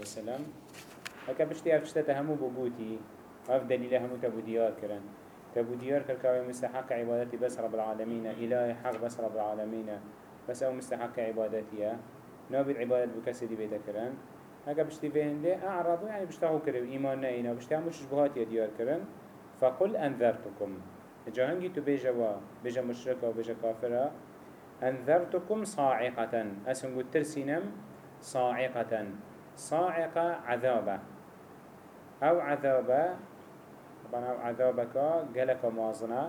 وسلم. هكا بشتي أفشتا تهمو بقوتي أف دليل همو تبو ديار كرن تبو ديار مستحق عبادتي بس رب العالمين إلهي حق بس رب العالمين بس أو مستحق عبادتي نابد عبادت بكسدي بيتا كرن هكا بشتي فين دي أعرضوا يعني بشتاهو كرن إيمان ناينا بشتي همو شبهات ديار كرن فقل أنذرتكم جاهنجي تو بيجا و بيجا مشركة و بيجا كافرة أنذرتكم صاعقة أسنقو ترسينم صاعقة صاعقة عذابة. أو عذابة طبعا أو عذابك قلق موازنة.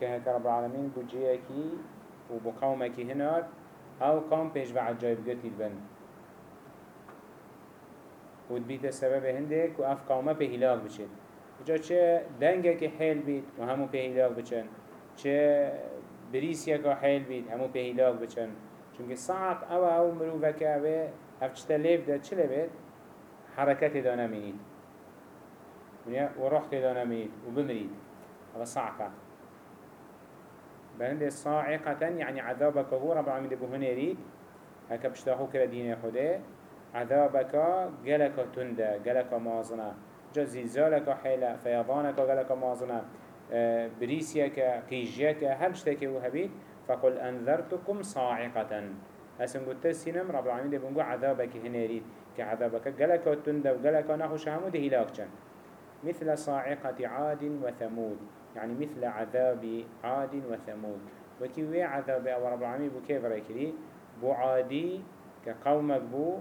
كهك رب العالمين بجيكي وبقومك هناك أو قوم بيش بعد جايب قتل البن ودبيت السبب هندك وأف قومه بهلاك بشد جا چه دنگه که حیل بید و همو به هلاک بچن چه که حیل بید همو به هلاک بچن چونکه صعق أو أو مروفه که چتا لیف ده چه لیفید؟ حرکت دا نمینید و روح دا نمینید و بمرید. هذا صعقه بلند صاعقة يعني عذابك هو رب العالمين بو هنريد هكا بشتاخو كلا دين خوده عذابك جلك تنده جلك مازنه جا زلزالك حيلة فيضانك مازنا آه، بريسيك قيجيك هل شتك وهبيت فقل أنذرتكم صاعقة أسن قلت السينم رب العالمين دي بنقو عذابك هنريد كعذابك غلق تند وغلق نخوش همو ده هلاك مثل صاعقة عاد وثمود يعني مثل عذاب عاد وثمود وكيوي عذاب أو رب العالمين بو كيف رأيكري بو عادي كقومك بو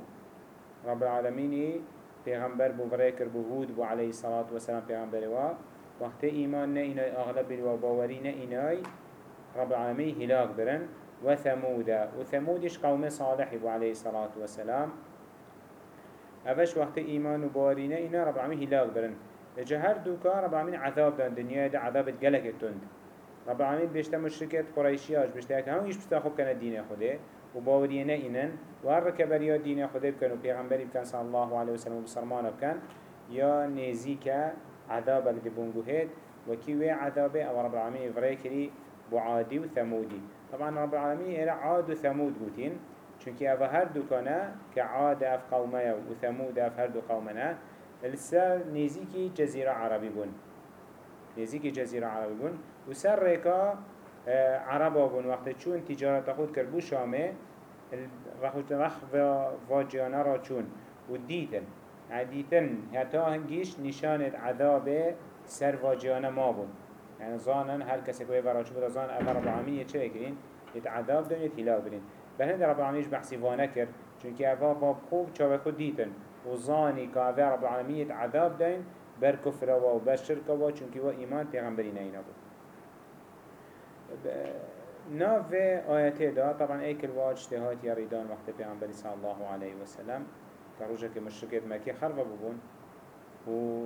رب العالمين پیغمبر بو ورکر بو هود بو علیه الصلاة والسلام پیغمبر وا. وقت ایمان نه اینای آغلب نه اینای رب العالمین هلاك برن. و ثمودا و ثمودش قوم صالح بو علیه الصلاة والسلام. اوش وقت ایمان و باوری نه اینا رب العالمین هلاك برن. لجه هر دوكا رب العالمين عذاب دان دنيا دا عذاب قلق تند. رب العالمين بيشتا مشركات قريشياش بيشتا هم يش بيشتا خوب كان دين خوده. و باورينا إنن و هر ركبريا دين خده بكن و پیغمبری صلى الله عليه وسلم و بكن يا نزيك عذاب اللي بونجوهد وكيوه عذابه؟ أو رب العالمين فريكري بعادي و ثمودي طبعا رب العالمين إلى عاد و ثمود قوتين چونك اوه هر دو كان كعاد أف قومه و ثمود أف هر دو قومنا السر نزيكي جزيرة عربي بون. نزيكي جزيرة عربي بون. و سر ريكا عربا بون. وقت چون تجارت خود کرد بو شامه رخوت رخ و جیانه را چون. و دیتن. دیتن. حتی هنگیش نشانت عذاب سر و جیانه ما بون. يعني ظانن هر کسی که برای چون ظان اول رب العالمین چه کرین یت عذاب دن یت هلاک برین به هند رب العالمینش بحثی وانه کرد چون که اول باب خوب چاوه خود دیتن. و ظانی که اول رب العالمین یت عذاب دن بر کفر و بر شرک و چون که و ایمان پیغمبری نینا بود. ناف آياته دا طبعا ايك الواج اجتهاد يريدان وقت پیغمبر صلى الله عليه وسلم كروجه که مشرکت مکی خرب ببون. و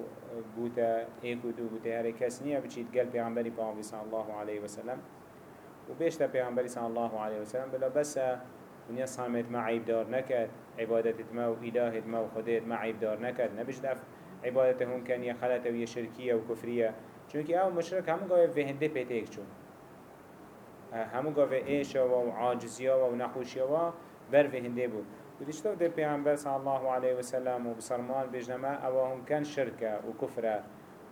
بوتا ايكو دو بوتا هر کس نیه بچید گل پیغمبری پیغمبر صلى الله عليه وسلم و بیشتر پیغمبری صلى الله عليه وسلم بلا بس ونیا صامت ما عیب دار نکد عبادت ما و الهت ما و خودت ما عیب دار نکد نبیش دف عبادتهم كان يا خلطه و يا شركيه و كفريه چونك أو مشرك هم قاوه فهنده پیتیک چون. همو گاوه ایشا و عاجزیا و نخوشیا و بر في هنده بود. ودشتو ده پیغمبر صلی الله علیه و سلم و بسرمان بجنما أو هم کن شرکه و کفره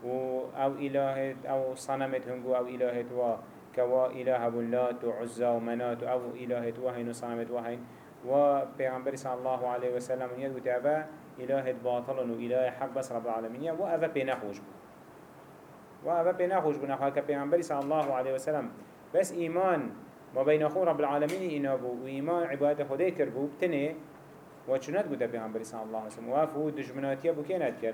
و أو الهت أو صنمت هنگو أو الهت و كوا إله اللات وعزى ومنات أو إله وهين وصنمت وهين وبيغمبر صلى الله عليه وسلم يد وتابع إله باطل وإله حق بس رب العالمين وأذا بينخوش وأذا بينخوش بنخوش كبيغمبر صلى الله عليه وسلم بس إيمان ما بين أخو رب العالمين إنابو وإيمان عبادة خده كربو بتنه وچنات قد پیغمبر صلى الله عليه وسلم وافو دجمناتيا بو كينات كر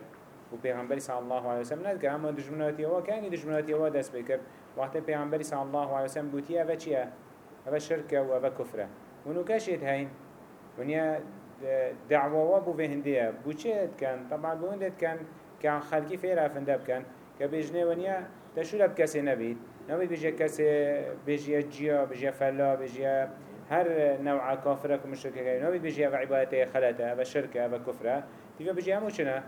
و پیغمبر صلى الله عليه وسلم نات كر اما دجمناتيا و كاني دجمناتيا و دست بكر وقت پیغمبر صلى الله عليه وسلم قوتي اوه چيه اوه شركة و اوه كفرة ونو كاشيت هين ونيا دعوة بو فهندية بو چه كان طبعا بو هندت كان كان خلقي فيرا فندب كان كبجنه ونيا تشولب كسي نبيد نبي بيجي كسي بيجي جيا بيجي فلا بيجي هر نوع كافرة كمشركة نبي بيجي أبا عبادته خلته أبا شركة أبا كفرة تيجي بيجي همو شنا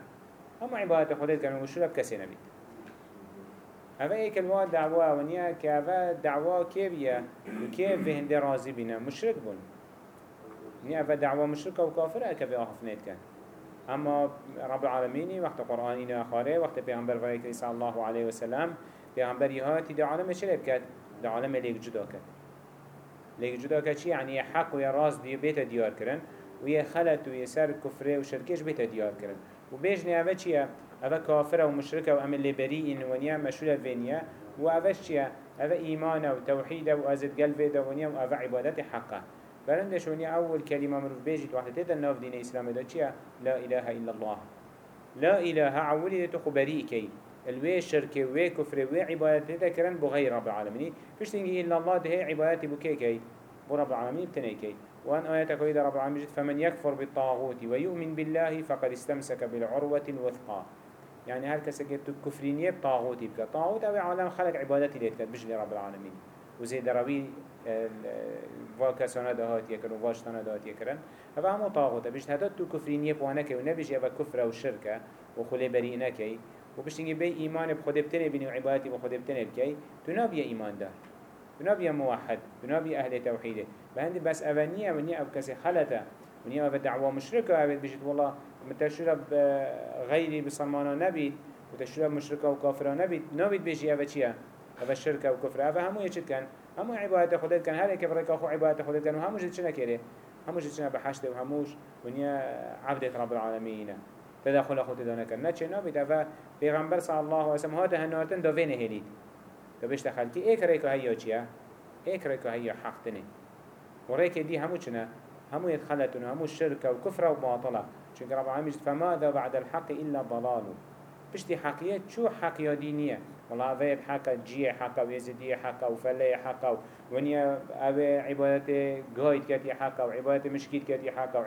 همو عبادته خدت كانوا مشروع بكسي نبي هذا إيه كلمات دعوة ونيا كهذا دعوة كيفية وكيف في هندي رازي بنا مشرك بون. نیا و دعوا مشرکه و کافر اکه به آخفنید کن. اما رب العالمين وقت قرآن آخره وقت پیغمبر فريق صلى الله عليه وسلم پیغمبر يهاتي ده عالم چه بكت ده عالم ليك جدا كت ليك جدا كت چي يعني حق ويا راس دي بيت ديار كرن ويا خلط ويا سر كفره وشركش بيت ديار كرن وبيجني اوه چيه اوه كافره ومشركه وامن لبريئن ونيا مشهوله فينيا واوه چيه اوه ايمان وتوحيد وازد قلبه ده ونيا واوه عبادت حقه برندش ونيا أول كلمة مروف بيجيت واحدة تيتا ناف دين إسلام دا چيا لا إله إلا الله. لا إله عولي دتو خبريكي الوي شركة وي كفر وي تيتا كرن بغير رب العالمين فيش تنجي إلا الله ده عبادتي بكيكي برب العالمين بتنيكي وأن آياتك إذا رب العالمين فمن يكفر بالطاغوت ويؤمن بالله فقد استمسك بالعروة الوثقى يعني هل كسكت كفرينية بطاغوتي بك طاغوت أو عالم خلق عبادتي ليتكت بجل رب العالمين وزيد روي و کسانه دهات یکرن و واشتانه دهات یکرن. هوا همو طاغوته. بیشت حتی تو کفرینیه پوانکه و نبیش یه کفر و شرکه و خلی بری نکی و بشتینگی بی ایمان بخود بتنه بینی و عبادتی بخود بتنه بکی تو نابیه ایمان دار. تو نابیه موحد. تو نابیه أهل توحیده بهندی بس اونیه أو کسی خلطه ونيا أبد دعوة مشركة أبد بيجت والله. متشرب غيري بصلمانا نبيت وتشرب مشركة وكافرة نبيت نبيت بيجي أبد شيا أبد شركة وكفرة أبد همو يشد كان همو عبادت خودت کن. هر یک برای که خو عبادت خودت کن. و هموش چه نکره هموش چه بحشت و هموش. ونیا عبدت العالمین تدخل خود دانه کن. نه چه نبید و پیغمبر صلی الله علیه و سلم هات هنواتن دو وینه هلید. تو بشت خلکی ایک ریکو هیا چیه؟ ایک ریکو هیا حق تنه و ریک دی همو چنه؟ همو يدخلتون همو الشرك وكفر وباطلة چونك رب العالمين فماذا بعد الحق إلا ضلال؟ بشتي حقية شو حقية دينية والله أبي حقا جي حقا ويزدي حقا وفلي حقا ونيا أبي عبادة قايد كتي حقا وعبادة مشكيت كتي حقا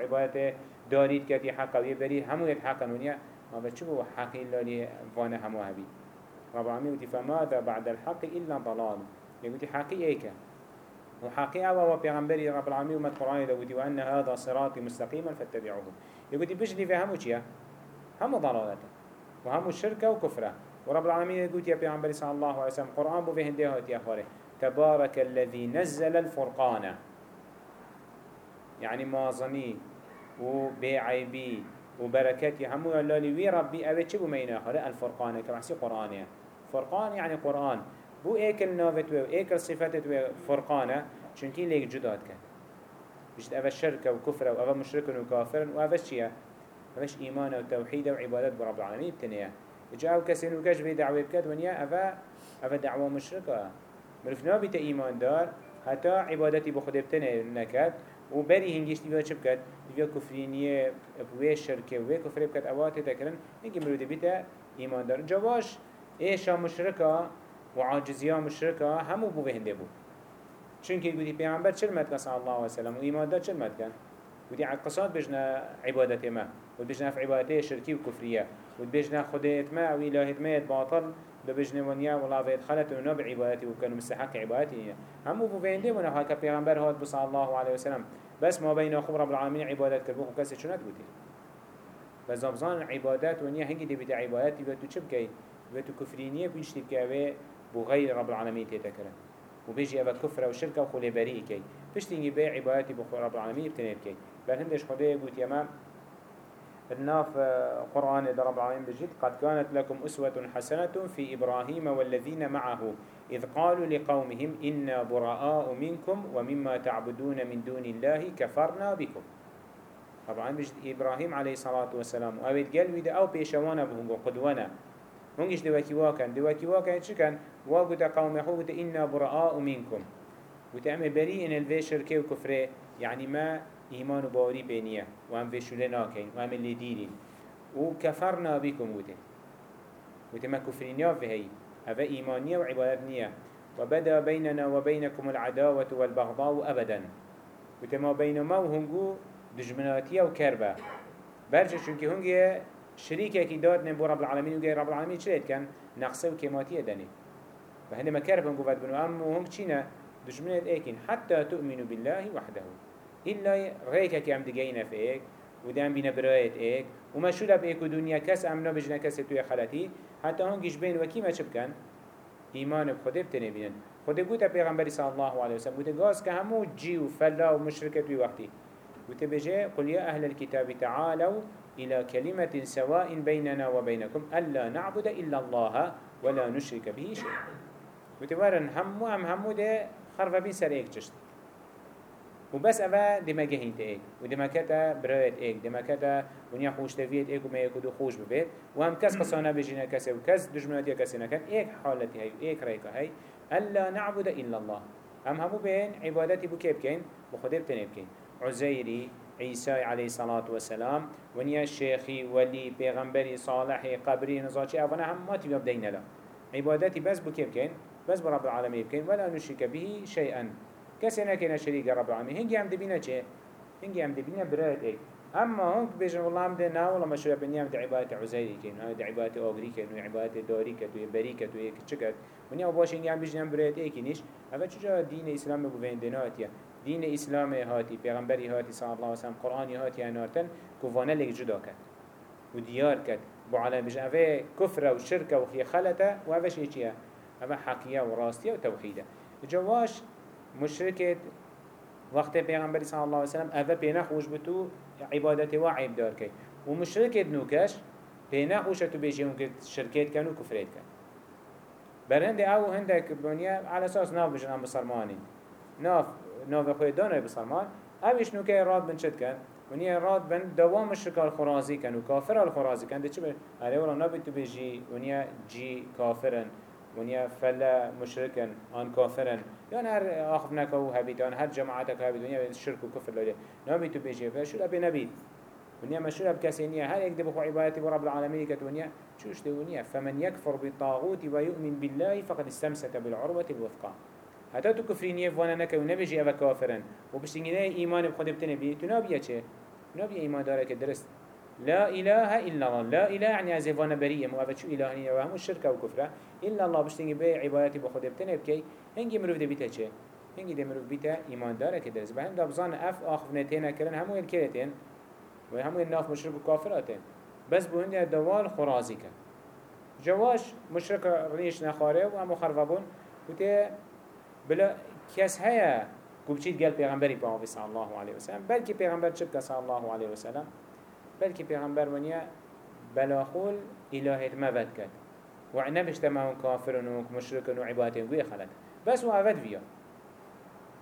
وعبادة داريد كتي حقا ويبري همو يت حقا ونيا ما حقي إلا لي فانا همو هبي رب العالمين فماذا بعد الحق إلا ضلال؟ يقول حقي إيكا وحقي أوا وبيغمبري رب العالمين ومت قرآن داودي وأن هذا صراطي مستقيما فاتبعوه. يقول بجلي في همو چيا همو ضلالته. وهمو الشركة وكفره ورب العالمين يقول يا بيعنبري صلى الله عليه وسلم قرآن بو فيه هنديه يا أخواري تبارك الذي نزل الفرقان. يعني مازني وبيعيبي وبركاتي همو اللالي وي ربي أبي چه بو مينا أخواري الفرقان كمحسي قرآن فرقان يعني قرآن. بو ايكل نافت و ايكل صفات و فرقانة چونكي ليك جداد كان بجد أفا شركة وكفرة وأفا مشرك وكافر وأفا شيء؟ أفاش إيمان وتوحيد وعبادات برب العالمين بتنية. جا أو کسی نوکش به دعوة بکد ونیا اوه اوه دعوة مشرکه مروف نابیت ایمان دار حتی عبادتی به خود بتنه نکد و بری هنگیش دیویا چه بکد دیویا کفرینیه وی شرکه وی کفری بکد اوات تکرن اینکه مرود بیت ایمان دار جواش ایشا مشرکه و عاجزیا مشرکه همو بو هنده بود چونکه گویی پیامبر چل مد کن صلی الله علیه و سلم و ایمان دار چل مد کن گویی عقصات بجنا عبادت ما و بجنا في عبادته شرکی و کفریه وتبجنا خديت ما أو إلهت ما باطل ببجنا ونيا والله في خلت ونو بعبادتي وكانوا مستحق عبادتي هم بو فين دي ونا هاك پیغمبر هاد بصلى الله عليه وسلم بس ما بين أخو رب العالمين عبادت كربو كسي شنات بودي بس زبزان عبادات ونيا هنگي دي بتا عبادتي بتو چب كي بتو كفرينية بيشتي بكاوه بو غير رب العالمين تتكرن وبيجي أبا كفر وشركة وخلي بريء كي بيشتي بي عبادتي بو رب العالمين بتنير كي بل هندش خديه بوت يمام الناف قرآن در رب العالمين بجد. قد كانت لكم أسوة حسنة في إبراهيم والذين معه إذ قالوا لقومهم إنا براء منكم ومما تعبدون من دون الله كفرنا بكم. طبعا بجد إبراهيم عليه الصلاة والسلام. وأبد قال ويدا أو بيشوانا بهم قدوانا. هنجش دواكي واكن. دواكي واكن شكن واقود قوم يحوه إنا براء منكم. وتعمل بريء إن الفي شركة وكفره يعني ما إيمان و باوري بينيه وهم بشوله ناكين وهم اللي ديرين وكفرنا بكم وته وته ما كفرين يا في هي هذا إيمانية وعبادات نية وبدا بيننا وبينكم العداوة والبغضاء أبدا. وته ما بين ما وهنجو دجمناتية وكربة برجع چونك هنجي شريكة كي داد نبو رب العالمين وجاي رب العالمين شريت كان نقصه وكيماتية دني فهنا ما كرب هنجو بعد بنو أم وهم چينا دجمنات ايكين حتى تؤمنوا بالله وحده. إلا ريكا كي عم دقينا فيك ودام بينا برأيت شو لب إيك ودنيا كس عمنا بجنا كس توي خلاتي حتى هون جيش بين وكي ما شبكن؟ إيمان بخده بتنه بينن. خده قوتا پیغمبر صلى الله عليه وسلم قوتا غاز كهمو جي وفلا ومشركة توي وقتي. وتبجي قل يا أهل الكتاب تعالوا إلى كلمة سواء بيننا وبينكم ألا نعبد إلا الله ولا نشرك به شيئا. وتبارن همو هم همو ده خرفة بين سر ايك جشت وبس أفا دماغه هنت إيك ودماغتا برايت إيك دماغتا ونيا خوش تفيد إيك وما يكدو خوش ببيت. وهم كس قصانا بجينا كسي وكس دجمناتي كسي نكن إيك حالتي هاي إيك ريكا هاي. ألا نعبد إلا الله. هم همو بين عبادتي بو كيب كين؟ بخده بتنب كين عزيري عيسى عليه الصلاة والسلام ونيا الشيخي ولي پیغمبري صالحي قبري نزاچي اونا هم ما تبقى بدينا له عبادتي بس بو كيب كين بس برب العالمين بكين ولا نشرك به شيئا كسي نكينا شريك رب العالمين هنجي هم دبينا چه؟ هنجي هم دبينا براد إيه اما هنك بيجن والله هم ده نا والله ما شرب بنيام ده عبادة عزيري كين هاي ده عبادة اوغري كين وعبادة داري كت ويبري كت ويكتشكت ونيا باش هنجي هم بيجن هم براد إيه كينيش اول چجا دين اسلام بو ويندناتيا دين اسلام هاتي پیغمبری هاتي صلى الله عليه وسلم قرآن هاتي انارتن كوفانا لك جدا كت وديار كت بو عالم بيجن اوه كفر وشركة وخي خلطة وافش ايچيا اما حقيقة وراستية وتوحيدة جواش مشركة وقت پیغمبر صلى الله عليه وسلم اوه پینا خوش بتو عبادت وعيب دار كي ومشركة نوكش پینا خوش تو بيجي ممكن شركات كانوا كفرات كان برهند أو هندك بنيا على أساس ناف بجن ام بصرماني ناف ناف خوي دانه بصرمان اوش نوكي راد بن شد كان ونیا راد بن دوام مشرک الخرازی کن و کافر الخرازی کن. ده چه بر؟ علی ولا نبی تو بجی ونیا جی کافرن. ونیا فلا مشركا آن كافرا يعني هر آخف نكو هبيت يعني هر جماعتك هبيت ونیا شرك و كفر لده نبي تو بيجي فشو لبي نبي ونیا مشهور بكسينيا هل يكذب خو عبادتي برب العالمين كتونيا شوش دونيا فمن يكفر بالطاغوت ويؤمن بالله فقد استمسك بالعروة الوثقى. حتى تو كفرين يفوانا نكا ونبيجي أبا كافرا وبشتنجي إيمان بخد بتنبي تنابيا چه؟ نابيا إيمان دارك درست. لا إله إلا الله. لا إله يعني أزفانا بريئة مو أفت شو إلهني وهم الشركة وكفرة إلا الله بشتنجي بي عبادتي بخود بتنب كي هنجي مروف ده بيتا چه؟ هنجي ده مروف بيتا إيمان داره كدرس بهم دابزان أف آخفنتين كرن همو الكيتين وهمو الناف مشرك وكافراتين بس بو هندي دوال خرازي كن جواش مشرك رنيش نخاره وهمو خرفبون وتي بلا كيس هيا كوبچيت قال پیغمبری پاوی صلی الله علیه وسلم بلکه پیغمبر چه صلی الله علیه وسلم بلکه پیغمبر ونیا بلاخول الهیت ما بد کرد. و نبشت ما هم کافرن و مشرکن و عبادتن وی خلد. بس و اود ویا.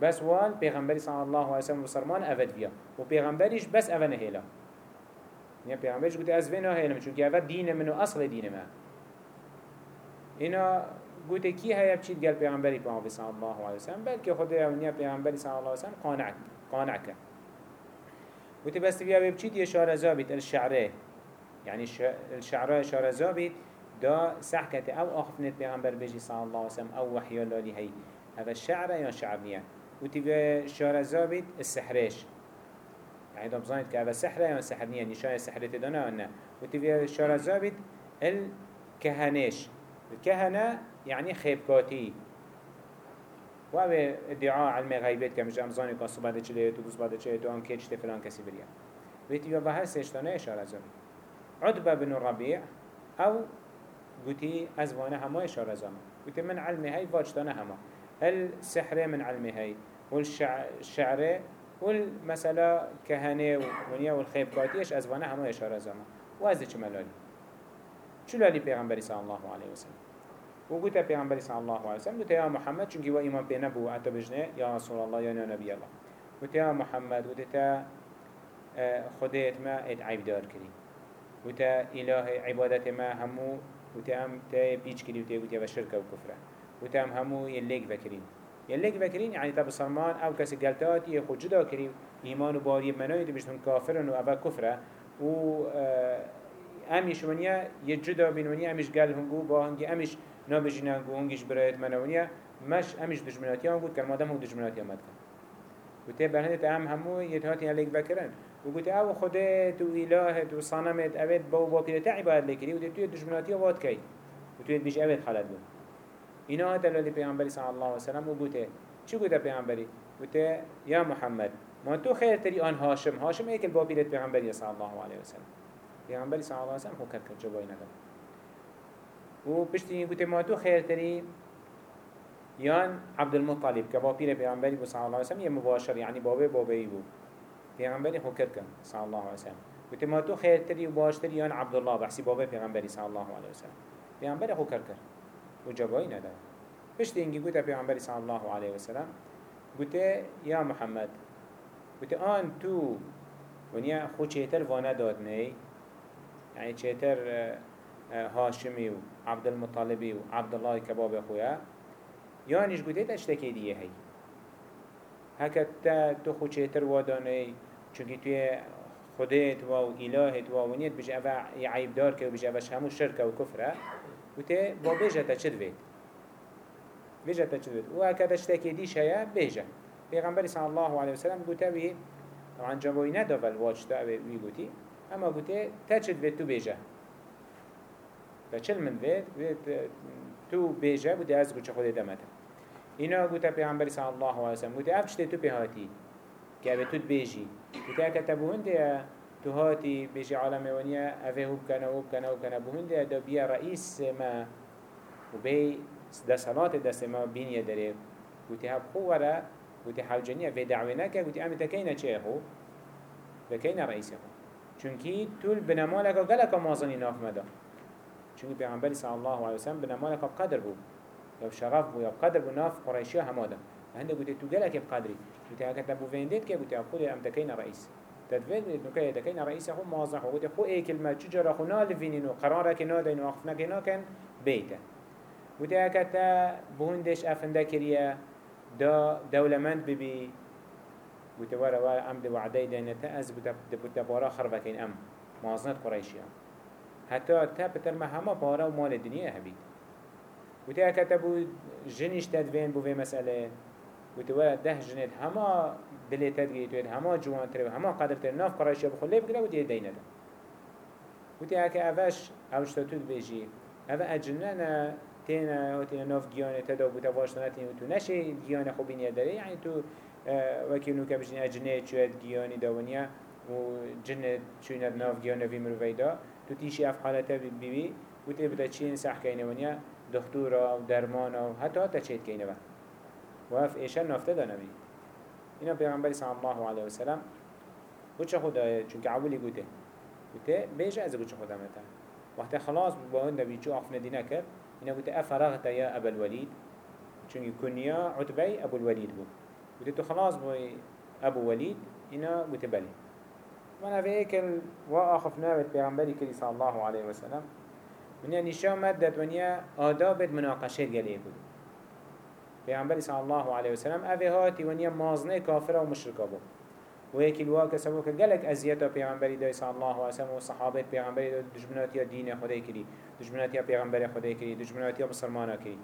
بس وال پیغمبری صلی الله علیه وسلم بسرمان اود ویا. و پیغمبریش بس اول نهیلا يعني پیغمبرش قلت از وینا هیلم چون که اول دین منو اصل دین ما. اینا قلت کی هيا بچید قال پیغمبری پیغمبر صلی الله علیه وسلم بلکه خود اونیا پیغمبری صلی الله علیه وسلم قانع قانع کرد. وتي بس بيا بيبشيت يشار زابت الشعره يعني الشعراء شار زابت دا سحكة أو أخفنت بيغمبر بيجي صلى الله عليه وسلم أو وحي الله لهي هذا الشعر يا شعرية وتي شار زابت السحريش يعني دا بزانت كهذا سحرة يا سحرنية نشاية سحرة دانا ونا وتي شار زابت الكهنيش الكهنة يعني خيبكاتي و اوه ادعا علم غیبت که مش امزانی که صبح چلی تو روز بعد چلی تو آن که چته فلان کسی بریا. ویتی به هر سشتانه اشاره زمی عدبه بن ربيع أو قوتي ازوانه هما اشاره زمی قوتي من علمي هاي واجتانه هما السحر من علمي هاي والشعر والمسألة كهانه ونيا والخيب كاتيش ازوانه هما و از چه ملالی؟ چه لالی پیغمبری صلی الله علیه وسلم وقلت پیغمبر صلی الله علیه وسلم قلت یا محمد چونکی و ایمان پی نبو حتی بجنه یا رسول الله یا نبی الله. قلت یا محمد قلت خدایت ما ات عیب دار کری قلت اله عبادت ما همو قلت هم تا کری قلت قلت و شرک و کفره. قلت هم همو یلیک بکرین یلیک بکرین یعنی تا بسلمان أو کسی گلتات یه خود جدا کری ایمان و باری منایی بجنه کافرن و أو کفره. و امیش ونیا یه جدا بین با هنگی نابجینا گو هنگیش برایت منونیا مش امیش دجمناتی هم بود که مادم هم دجمناتی هم کن گوته برهنت هم همو یتهاتی هلیک بکرن. و گوته آو خودت و الهت و صنمت اوید با و با پیلتا عبادت لکری و توی دجمناتی هم واد کی و توی بیش اوید خلد بود. اینا هتا لالی پیغمبری صلی الله علیه وسلم و گوته چی گوته پیغمبری گوته یا محمد ما تو خیر تری آن هاشم. هاشم ایکل با پیلت پیغمبری صلی الله علیه وسلم پیغمبری صلی الله علیه وسلم خو کرد جوای نکرد و پشتی گوته ما تو خیرتری یان عبد المطلب که با پیر پیغمبری بو صلی الله علیه وسلم یه مباشر یعنی بابه بابهی بود. پیغمبری کرد کن صلی الله علیه وسلم گوته ما تو خیرتری و باشتری یان عبدالله بحثی بابا پیغمبری صلی الله علیه وسلم پیغمبری خو کرد. و جوابی نداره پشت اینگی گوته پیغمبری صلی الله علیه وسلم گوته یا محمد گوته آن تو ونیا خو چیتر وانه داد نی؟ يعني چیتر هاشمی و عبد المطالبی و عبد الله خویا. یانیش گوته تشتکی دیه هی. هکت تا تو خو چیتر وادانه چونکی توی خودت و الهت و ونیت بجه اوه عیب دار که و بجه اوه همو شرک و با بجه تا چد وید بجه تا چد وید و هکت اشتکی دیش هیا بجه پیغمبر صلی الله علیه وسلم گوته وی طبعا جوابی نداول واجتا وی گوتی. اما گوته تا چد وید تو بجه فچل من وید تو بجه بوده از گوچه خود دمته اینا گوته پیغمبر صلی الله علیه وسلم گوته افشت تو بهاتی که به تو بیجی گوته که بهنده تو هاتی بیجی عالم ونیا اوه هوب کنه هوب کنه هوب کنه بهنده دا بیا رئیس ما و بی دا صلات دست ما بینیه داره گوته هب خو ورا گوته حوجنیه و دعوه نکه گوته امی تکینه چه خو بکینه رئیس خو چونکی طول بنمالک گلک مازنی ناف مدا چونکی پیغمبری صلی الله علیه وسلم بنمالک قدر بود. یا شرف بو یا قدر بو ناف قریشی همادا هنده گوته تو گلک بقدری گوته اگه تبو ویندید که گوته خود ام تکین رئیس تدوید بید نکه تکین رئیس خو مازن خو گوته خو ای کلمه چجرا خو نالوینین و قراره که نادین و اخفنا که ناکن بیته. گوته اگه تا بهندش افنده کریه دا دولمند ببی گوته وارا وارا ام دو وعده دینتا از بوده بارا خربکین ام. مازنت قریشی ام. حتی تا بتر ما همه بارا و مال دنیا هبید. اگه تا بو جنیش تدوین بو في مسئله وتوا ده جنت هما دليتات جيتوين هما جوان تري هما قدر تري ناف قراشي بخلي بكرا وتي دينا ده وتي هكا أفاش أوش تطول بيجي أفا أجننا تينا وتينا ناف جيانة تدا وبتا واشتنا تينا وتو نشي جيانة خوبين يدري يعني تو وكينو كبشين أجنة شوية جياني داونيا وجنة شوية ناف جيانة في مروفيدا تو تيشي أف حالتا بيبي وتي بتا تشين سح كينا ونيا دكتورا ودرمانا وحتى حتى تشيت كينا بقى وهف ایشان نافته دا نبی اینا پیغمبری صلی الله علیه وسلم گوچه خدا چونکه عولی گوته. گوته بیجه از گوچه خدا متا. وقتی خلاص با اون نبی چو آفنا دی نکرد اینا گوته افرغت یا ابو الولید؟ چونکه کنیا عتبی ابو الولید بود گوته تو خلاص بوی ابو ولید اینا گوته بلی من اوه ایکل و آخف نابت پیغمبری کلی صلی الله علیه وسلم. من نشان مدد ونیا آداب مناقشة گلیه بود پیامبری صلی الله علیه و سلم اوه هاتی ونیا مازنة کافر و مشرکا بود و یکی الواقع سبو که گلک ازیتا پیامبری دای صلی الله علیه و سلم و صحابه پیامبری دای دشمناتی دین خدای کری دشمناتی پیامبری خدای کری دشمناتی مسلمانا کری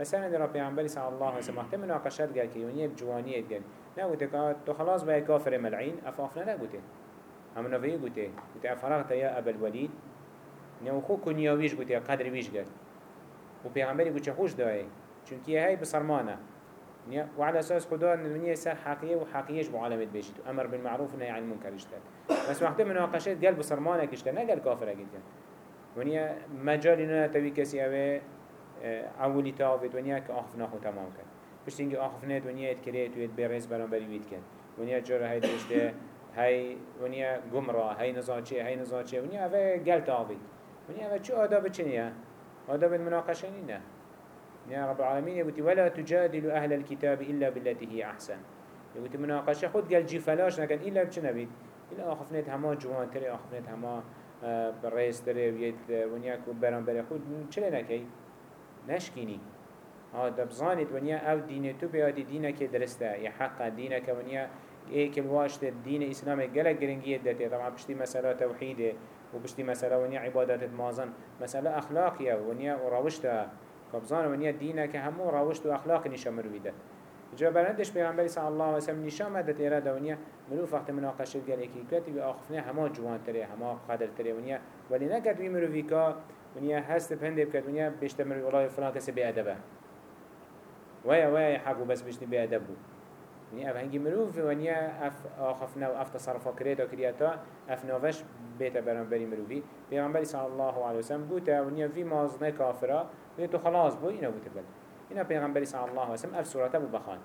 مثلا در پیامبری صلی الله علیه و سلم وقتی مناقشات گل کری ونیا جوانیت گل نه گوته که تو خلاص به کافر ملعین افافنا نگوته هم نوی گوته گوته افرغت یا ابو الولید نه خو کنیاویش گوته قدر ویش گل و پیامبری گوته خوش دای چونكي هاي بصرمانة وعلى أساس خدا الدنيا سر حقيقية وحقيقيش معلمة بيجي أمر بالمعروف ونهي عن المنكر اشتغل بس وقت مناقشات قال بصرمانة كشتغل نه قال كافر أجد كان ونيا مجال إنه تبي كسي آه، أولي تافت ونيا كأخفنا خو تمام كان بس تنجي أخفنات ونيا يتكريت ويت برز برام بري ويت كان ونيا جرى هاي تشته هاي ونيا جمرة هاي نزاچه هاي نزاچه ونيا أوي قال تافت ونيا أوي شو آداب چنيا آداب المناقشة نه. يا رب العالمين يقول ولا تجادل أهل الكتاب إلا بالتي هي أحسن. يقول مناقشة خود قال جي فلاش نكن إلا بچه نبيد إلا أخفنت هما جوان تري أخفنت هما آه، برئيس تري ويت آه، ونيا بران بري خود. چلي نكي نشكيني ها دبزانت ونيا أو دين تو بيادي دينك درسته. يا حق دينك ونيا ايك الواشت الدين الاسلامي قلق قرنجية داتي طبعا بشتي مسألة توحيده وبشتي مسألة ونيا عبادات مازن. مسألة أخلاقية ونيا وراوشتها كبزان ونيا دينه كهمو راوشت وأخلاق نشان مرويده جا برندش پیغمبری صلی الله علیه و سلم نشان مدت ایره دونیا منو وقت مناقشه گل اکی کتی بی آخفنه همه جوان تره همه قدر تره ونیا ولی نکد وی مروی که ونیا هست پنده بکد ونیا بیشتر مروی والله فلان کسی بی ادبه ویا ویا حقو بس بشنی بی ادب يعني اف هنگی مروف ونیا اف آخفنا و اف تصرفا کريتا كريتا اف نوش بيتا برانبري مروفي پیغمبری صلی الله علیه وسلم بوتا ونیا في مازنه کافره و تو خلاص بو اینا بوتا بل اینا پیغمبری صلی الله علیه وسلم اف صورته بو بخان.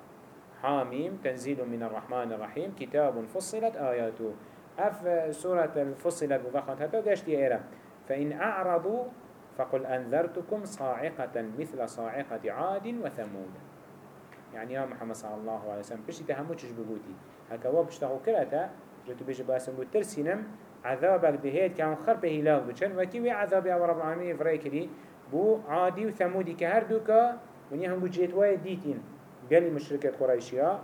حاميم تنزيل من الرحمن الرحيم كتاب فصلت آياته أف سورة الفصلت بضخت هتا قشتي إيرا فإن أعرضوا فقل أنذرتكم صاعقة مثل صاعقة عاد وثمود يعني يا محمد صلى الله عليه وسلم بشي تهمو چش بقوتي هكا واب اشتغو كرتا جتو بيش باسم بود ترسينم عذابك دهيت كان خرب هلاك بچن وكي وي عذاب يا رب العالمين افراي كري بو عادي وثمودي كهر دوكا ونيا هم بجيت واي ديتين قال مشركة قريشيا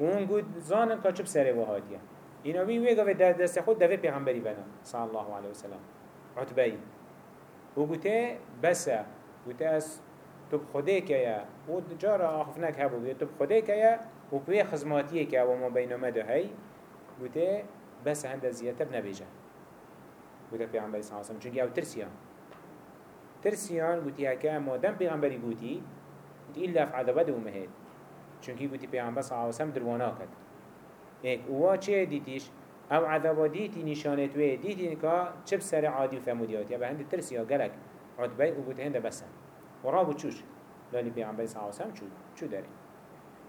وهم قد زانن كا چب سري وهاتيا اینا وی وی گفت دست خود دوی پیغمبری بنا صلی الله علیه وسلم. عتبی و گوته بسه گوته تو خوده که یا. و جارا آخفنک هبو گوته تو خوده که یا. و پوی خزماتیه که و ما بینامه ده هی. گوته بس هند زیاده بنبیجه گوته پیغمبری صلی الله علیه وسلم چونکه أو ترسیان. ترسیان گوتی هکه مادم پیغمبری گوتی گوتی ایلا افعادبه ده مهید چونکه گوتی پیغمبر صلی الله علیه وسلم دروانا کد ایک اوا چه دیتیش أو عذابا دیتی نشانت وی دیتی که چه سر عادی و فمودیات یا به هند ترسی یا گلک عدبی أو بود هند بسن و رابو چوش لالی پیغمبر صلی اللہ علیہ وسلم چو چو داری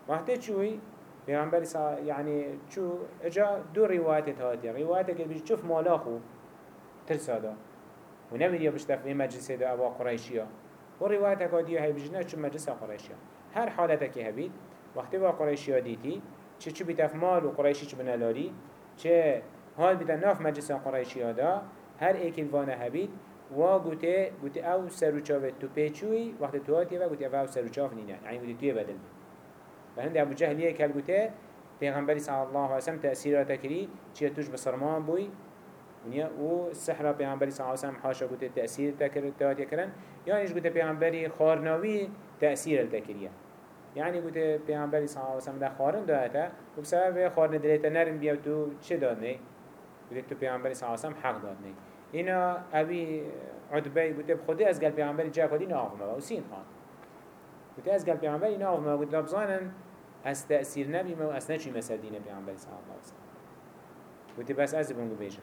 وقتی چوی پیغمبر صلی یعنی چو اجا دو روایت هاتی روایت که بیش چوف مالاخو ترسا دا و نمید یا بشتف این مجلس دا ابا قریشی ها و روایت که دیو چو مجلس قریشی ها هر حالت که هبید وقتی با قریشی ها دیتی چه چه بیتف مال و قریشی چه بنالاری چه حال بیتا ناف مجلس قریشی دا هر ایک الوانه هبید و گوته گوته او سروچاوه تو پیچوی وقت تو آتیه و گوته او سروچاو نینه. یعنی گوته توی بدل بید و هنده ابو جهلیه کل گوته پیغمبری صلی الله علیه وسلم تأثیرات کری چیه توش بسرمان بوی؟ ونیا و سحر پیغمبری صلی الله علیه وسلم حاشا گوته تأثیر تکر تاتی یا ایش گوته پیغمبری خارناوی تأثیر تکریه. يعني قلت پیامبری صلی الله علیه و سلم ده خارن داده و بسبب خارن دلیت نرم بیا تو چه داد نه قلت تو پیامبری صلی الله علیه و سلم حق داد نه اینا ابی عتبه قلت بخودی از قلب پیامبری جا کدی ناقمه و سین خان. قلت از قلب پیامبری ناقمه قلت لبزانن از تأثیر نبیمه و از نچی مثل دین پیامبری صلی الله علیه و سلم. قلت بس از بونگو بیجم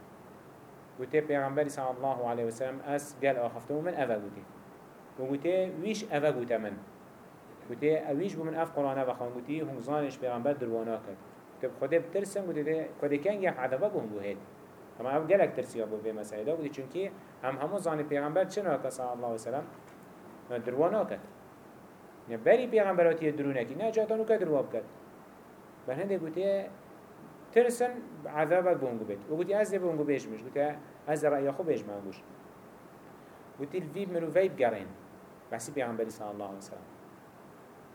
قلت پیامبری صلی الله علیه و سلم از قل آخفته من اوه قلتی و قلت ویش اوه قلت من. گوته اویش بو من اف قرآن بخوان گوتی هم زانش پیغمبر دروانا کرد. تب خدا بترسم گوته ده کده کنگ یه عذابه بو هم بو هید. اما أو گلک ترسیا بو به مسئله دا گوتی چونکی هم همون زان پیغمبر چنا که صلی الله علیه وسلم دروانا کرد نه بری پیغمبراتی درونه کی نه جاتانو که درواب کرد بر هنده گوته ترسن عذابت بونگو بید و گوتی از بونگو بیش میش گوتی از رأی خو بیش منگوش گوتی الویب مرو ویب گرین بسی پیغمبری صلی الله علیه وسلم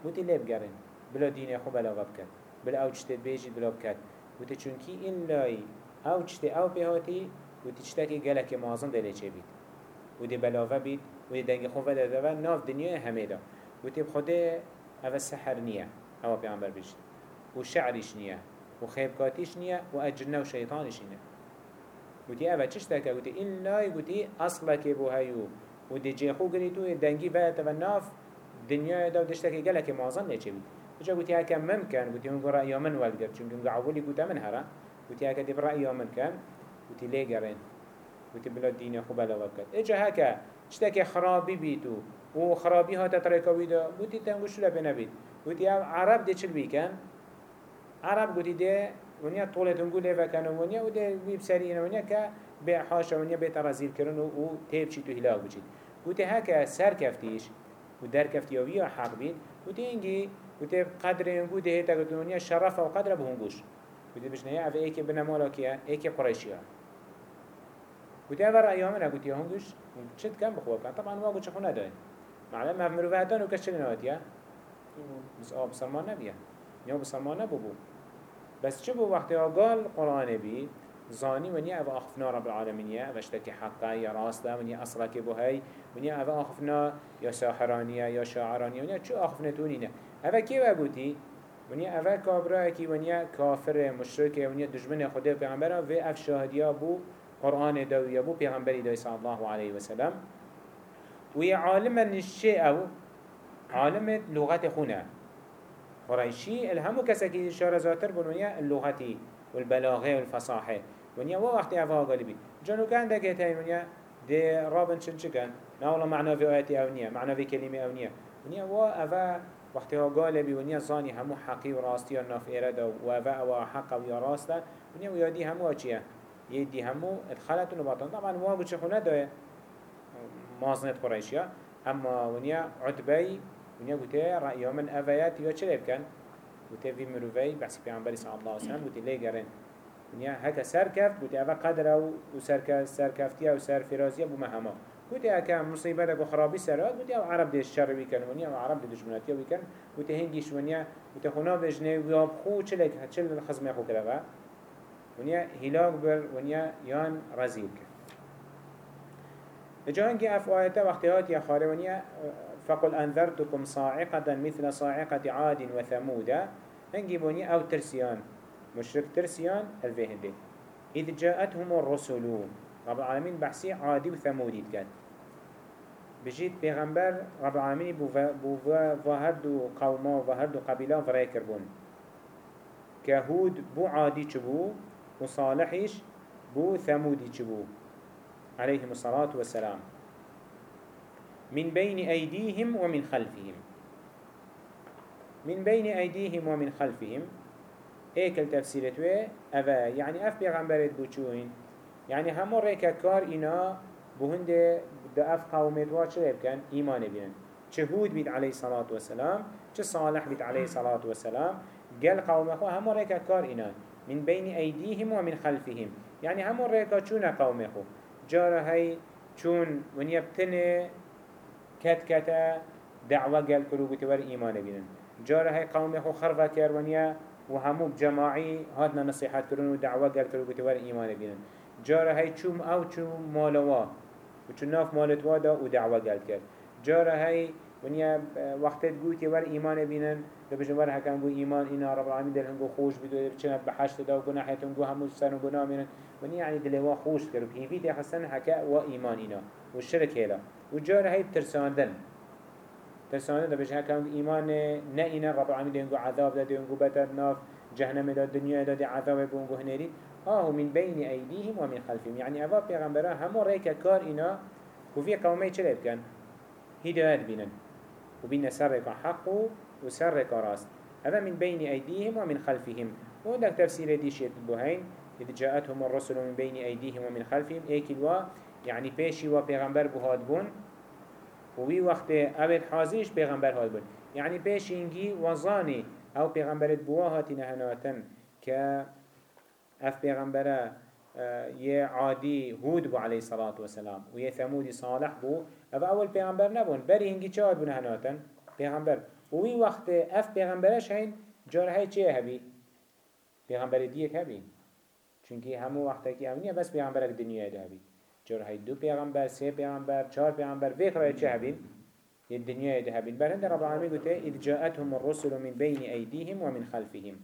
بوتی لیب گرن بلا دین خو بلا غب کرد بلا أو چتت بیجی بلا بکرد بوتی چونکی این لای أو چت أو بهاتی بوتی چتکی گلک مازن دلی چه بید. بوتی بلاوه بید بوتی دنگ خو بلا دوا ناف دنیا همه دا. بوتی بخوده أو سحر نیه أو پیامبر بیشت و شعرش نیه و خیبکاتیش نیه و اجرنا و شیطانش نیه بوتی اوه چش تکه بوتی این لای بوتی أصلا که بو هیو. و دی جیخو گریتو دنگی و و ناف دنیا دا دشتك جلك معظم نيجي بيت وجا قلت هكا ممكن قلت يوم رأي من والقر چونك يوم عولي قلت من هرا. وتي هكذا برأيها من كان وتي ليقرين وتي بلا الدين يخو بلا وكت اجا هكا اشتكي خرابي بيتو وخرابي هاتا تريكو بيتو وتي تنقوش لا نبيت وتي عرب دي چل بيكن عرب قوتي دي ونيا طول تنقول ليه كان ودي وده بيبسرين ونيا كا بحاشا ونیا بترازيل كرن و تيب شيتو هلاك بچيت وتي هكا سر كفتيش و در كفتياوية حق بيت وتي انجي وتي قدر انقو دهتا قدونيا شرفا و قدر بهنقوش و تی بشنه اوه ایک بنمالا کیا ایک قریشی ها. و تی اوه رأی همه تی هنگوش چند کم بخواه؟ کن طبعا واقع چخو نداره معلم مف مروفهتان و کش چلی آب بسرمان نبیه یا. بسرمان نبو بو. بس چه بو وقتی آقال قرآن بی؟ زاني ونيا أبا أخفنا رب العالمين يا اشتكي حقا يا راسدا ونيا أصلك بهاي ونيا أبا أخفنا يا ساحرانية يا شاعرانية ونيا شو أخفنا تونينا أبا كيف أقولتي ونيا أبا كابراكي ونيا كافر مشرك ونيا دجمن خدا پیغمبر و اف شاهديا بو قرآن دو يا بو پیغمبر دو صلى الله عليه وسلم ويا عالم الشيء أو عالم لغة خونه. قريشي الهمو كسكي شارزاتر بنويا اللغة والبلاغة والفصاحة ونیا و وقتی افا قلبي جانو كان جهت هاي ونیا ده رابن شن شكن ناولا معنى في آياتي نيا معنى في ونیا و افا وقتی ها قال بی ونیا زانی همو حقی و راستی و ناف ایرده و و و حق و یا راسته ونیا و یادی همو چیه؟ یدی همو ادخلت و نباطن طبعا واقع چه خونه داره مازنت قريشيا اما ونيا عتبي ونيا قلت رأي من أفيات يا چلي بكن قلت في مروفي بحث بيعنبري صلى الله عليه وسلم قلت ليه قرن ونيا هكا سركف قلت أفا قدر أو سرك سركفتي أو سر فرازية قلت هكا مصيبة و خرابي سرات قلت أو عرب دي الشر بيكن ونيا أو عرب دي دشمناتي بيكن قلت هنجيش ونيا قلت خنا بجنه وياب خو چلك چل الخزم يخو كده ونيا هلاك بر ونيا يان رزيل كده جهانگی اف آیتا وقتهات یا خارونیا فقل أنذرتكم صاعقة مثل صاعقة عاد وثمود هنگی بونی أو ترسيان مشرك ترسيان الفهنده إذ جاءتهم الرسل رب العالمين بحثي عادي وثمود كان بجيت پیغمبر رب العالمين بو وهردو قوما وهردو قبيلة فريكر بون كهود بو عادي چبو وصالحش بو ثمودي چبو. عليهم الصلاة والسلام. من بين أيديهم ومن خلفهم. من بين أيديهم ومن خلفهم. ايك التفسير توي أفا يعني أف بيغمبرت بوچوين يعني همو ريكا كار إنا بهند دا أف قومت واشرب كان إيمان بينن شهود بيت عليه الصلاة والسلام چه صالح بيت عليه الصلاة والسلام قال قوم أخوة همو ريكا كار إنا من بين أيديهم ومن خلفهم يعني همو ريكا چون قوم أخوة جارة هاي چون ونیا بتنه کت کتا دعوة قال كلو بتور إيمان بينن جارة هاي قوم يخو خرفة كر ونیا و همو بجماعي هادنا نصيحات كرون و دعوة قال كلو بتور إيمان بينن جارة هاي چوم أو چوم مالوا و چون ناف مالتوا دا و دعوة قال كر جارة هاي ونیا وقت تقول ور ایمان بینن لو بجن ور هکن گو ایمان اینا رب العالمین دل هنگو خوش بدو بچن بحشت دا و گناحیتون گو همو سن و گناه مینن ونیا يعني دل وا خوش کرد. هیوی تی حسن حکا و ایمان اینا و شرک هلا و جار هی ترساندن. ترساندن دا بجن هکن ایمان نه اینا رب العالمین دل هنگو عذاب دا دل هنگو بتر ناف جهنم دا دنیا دا دل عذاب بونگو هنری. آه من بين أيديهم ومن خلفهم. يعني أبا پیغمبران همو ريكا كار إنا وفي قومي چلب كان هدايات بينن وبين سرق حق وسرق راست هذا من بين أيديهم ومن خلفهم. وعندك تفسير دي شيء بهين إذ جاءتهم الرسل من بين أيديهم ومن خلفهم ايكلوا يعني بيشي و پیغمبر بهاد بون. وی وقت اوید حاضرش پیغمبر هاد بون. يعني بيشينجي وظاني أو پیغمبرت بواهاتی نهناتن که اف پیغمبره یه عادی هود بو علیه صلاة و سلام و یه ثمودی صالح بو. أو اول پیغمبر نبون بری هنگی چه هاد بونه هناتن؟ پیغمبر. و این وقت اف پیغمبرش هین جاره چه هبی؟ پیغمبر دیت هبی؟ چونکه همو وقت که امنیه بس پیغمبر دنیا ده هبی. جاره دو پیغمبر سه پیغمبر چهار پیغمبر ویخ چه هبین؟ الدنيا يذهبين بل هند رب العالمين قلت إذ جاءتهم الرسل من بين أيديهم ومن خلفهم.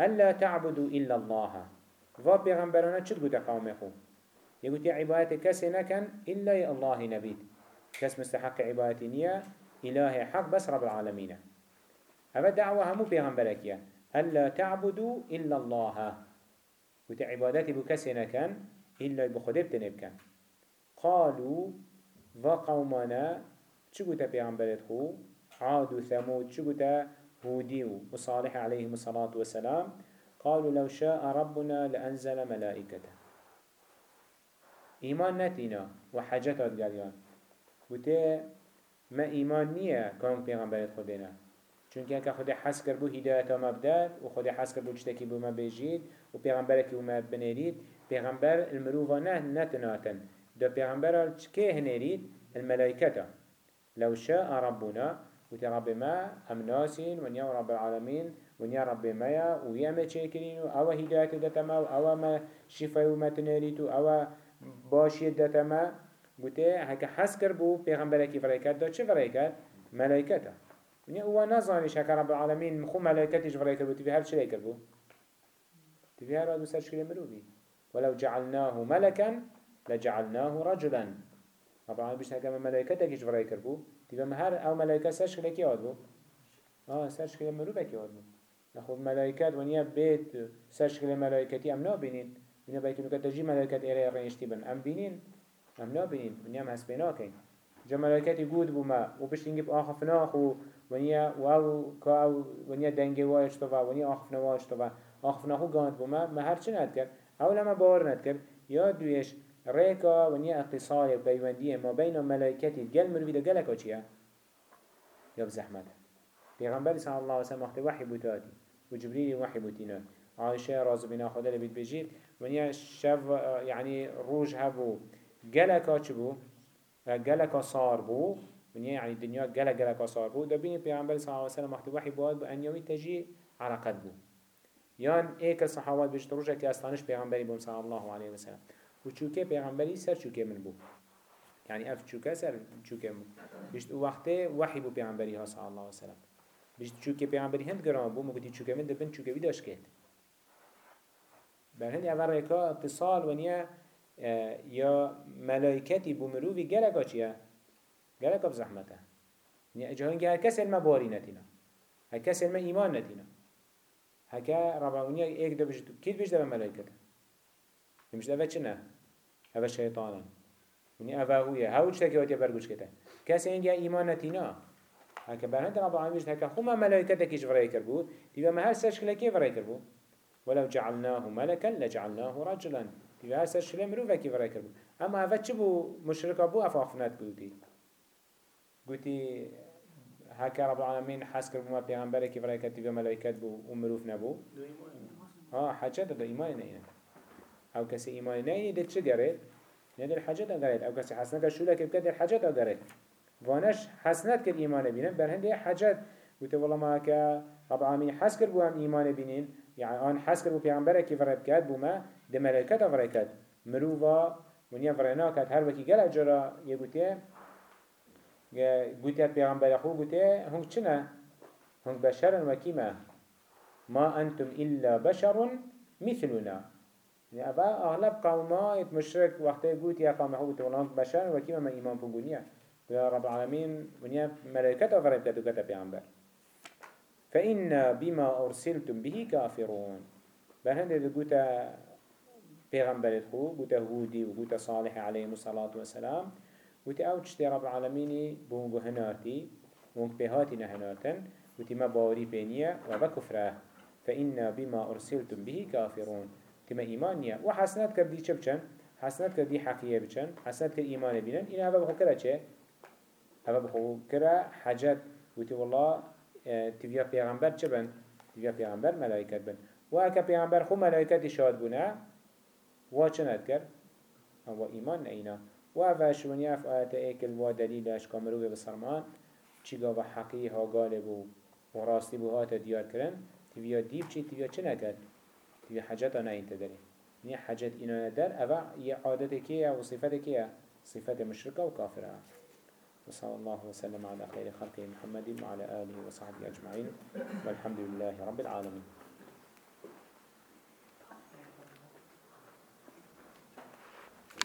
ألا تعبدوا إلا الله. و پیغمبرانا چد گوته قوم خو؟ يقول عبادت کسی نکن إلا يا الله نبيت كس مستحق عبادت نيا إله حق بس رب العالمين هذا دعوة همو پیغمبرك يا ألا تعبدوا إلا الله. قلت عبادتي بكسي نكن إلا بخده بتنبكن قالوا وقومنا چو قلت پیغمبرت خو؟ ثمود چو قلت هودي وصالح عليهم الصلاة والسلام قالوا لو شاء ربنا لأنزل ملائكة إيمان نتينا وحاجتات قاليان وتي ما إيمان نية كان پیغمبرت خودنا چونکه که خود حس کرد بو هدایت ما بداد و خود حس کرد بو چتکی بو ما بجید و پیغمبر که ما بنرید پیغمبر المروفا نه نتناتن. دا پیغمبر که هنرید الملائکتا لو شاء ربنا وتي رب ما هم ناسين ونيا رب العالمين ونيا رب ما ويا ما تشكرين أو هداية دتما أو ما شفاء وما تناليتو أو باشي دتما. قلت هكا حس كربو پیغمبر كي فريكات دا چه فريكات ملائكتا ونيا هو نظانيش هكا رب العالمين مخو ملائكتش فريكات بو تبي هل شلي كربو تبي هل رادو سرشكل مروبي ولو جعلناه ملكا لجعلناه رجلا. رب العالمين بيش هكا ملائكتك إيش فريكات بو دیو هر او ملائکه سرش کلی کی آدم آه سرش کلی مروره کی آدم نخود خب ملائکت ونیا بیت سرش کلی ملائکتی ام نبینین ونیا بیت نکتا جی ملائکت ایره رنشتی بن. ام بینین؟ ام نبینین ونیا حس بیناکین جا ملائکتی گود بوما و پشت اینگب آخف ناخو ونیا واو کاو ونیا دنگی وایش و ونیا آخف نواشتو و آخف ناخو گاند بو ما. هر چی ند کرد. اول ما بار ند کرد. یا دویش ریکا ونیا اتصال بیوندی ما بین ملائکتی گل مروی ده گلکا چیه؟ یا بزحمته پیغمبر صلی الله علیه وسلم وقت وحی بوتاتی و جبریل وحی بوتینا عایشه راز بنا خدا لبید بجید ونیا شب يعني روج هبو گلکا چه بو؟ گلکا صار بو ونیا يعني دنیا گلک گلکا صار بو دبینی پیغمبر صلی الله علیه وسلم وقت وحی بواد بو انیوی تجی عرقت بو یان ایک صحابات بجت روجه که اصلانش پیغمبری بوم صلی الله علیه وسلم و چوکه پیغمبری سر چوکه من بو يعني اف چوکه سر چوکه من. بجت وقت وحی بو پیغمبری ها صلی الله وسلم. بجت چوکه پیغمبری هند گرام بو مگوتی چوکه من دبن چوکه ویداش کهت بر هند اول رکا اتصال ونیا یا ملائکتی بو مروفی گلگا چیه؟ گلگا بزحمته يعني جهان که هر کس علم باری نتینا. هر کس علم ایمان نتینا. هكا ربعونية ايك ده بجد كيد بجد به ملائكة مش ده چنه هذا شيطانا وني أفا هوية هاو چتاكي واتيا برگوش كتا كاسي انجا إيمان نتينا هكا برهند رب العالمين بجد هكا خما ملائكة كيش فرأي كربو تبا ما هر سرشكلا كيف فرأي كربو ولو جعلناه ملكا لجعلناه رجلا. تبا هر سرشكلا مروفا كيف فرأي كربو أما هذا چبو مشركة بو أفاقفنات قلتي قلتي هكا رب العالمين حس کرد ما پیغمبره که برای کتیب ملائکت بو و مروف نبو ها حاجت دا ایمان نه أو کسی ایمان نه ده چه گرد؟ نه ده حاجت گرد أو کسی حسنت شوله که بکد حاجت گرد وانش حسنت کرد ایمان بینن بر هنده حاجت گوته والله ما که رب العالمين حس کرد بو هم ایمان بینین يعني آن حس کرد بو پیغمبره که فرد کرد بو ما ده ملائکت فرد کرد. مروفا ونیا فرنا کرد هر وکی گل اجرا یه گوته گوتیت پیغمبر خو گوته هنگ چنه؟ هنگ بشر وکیمه ما أنتم الا بشر مثلنا يعني أبا أغلب قومات مشرك وقت قوت يا قوم هو تقولون بشر وكيما ما إيمان بقولنيا يا رب العالمين ونيا ملائكة أفرد كتو كتب بيعنبر. فإن بما أرسلتم به كافرون. بهند قوت پیغمبر خو قوت هودي وقوت صالح عليه الصلاة والسلام وتي أو چشتي رب العالمين بون بهناتي ونك بهاتي نهناتن وتي ما باوري بينيا وبكفره فإنا بما أرسلتم به كافرون. تما إيمانيا وحسنات كردي بچن؟ حسنات كردي حقية بچن. حسنات كر إيمان بينن إنا هبا بخو كرا چه؟ هبا بخو كرا حاجات وتي والله تبيا پیغمبر چه بن؟ تبيا پیغمبر ملائكت بن. وهكا پیغمبر خو ملائكت شاد بنا وچنات كر؟ هو إيمان نئينا وافش ونیا اف آیت ایکل و دلیلش کامروه بسرمان چیگا و حقی ها غالب و بو دیار کرن. تیویا دیب چی؟ تیویا چه نکد تیویا حاجت آنه این تداری نیا حاجت اینا ندر اوه یه عادت کیه و صفت کیه؟ صفت مشرکه و کافره وصلى الله وسلم على خير خلقه محمد وعلى آله وصحبه أجمعين والحمد لله رب العالمين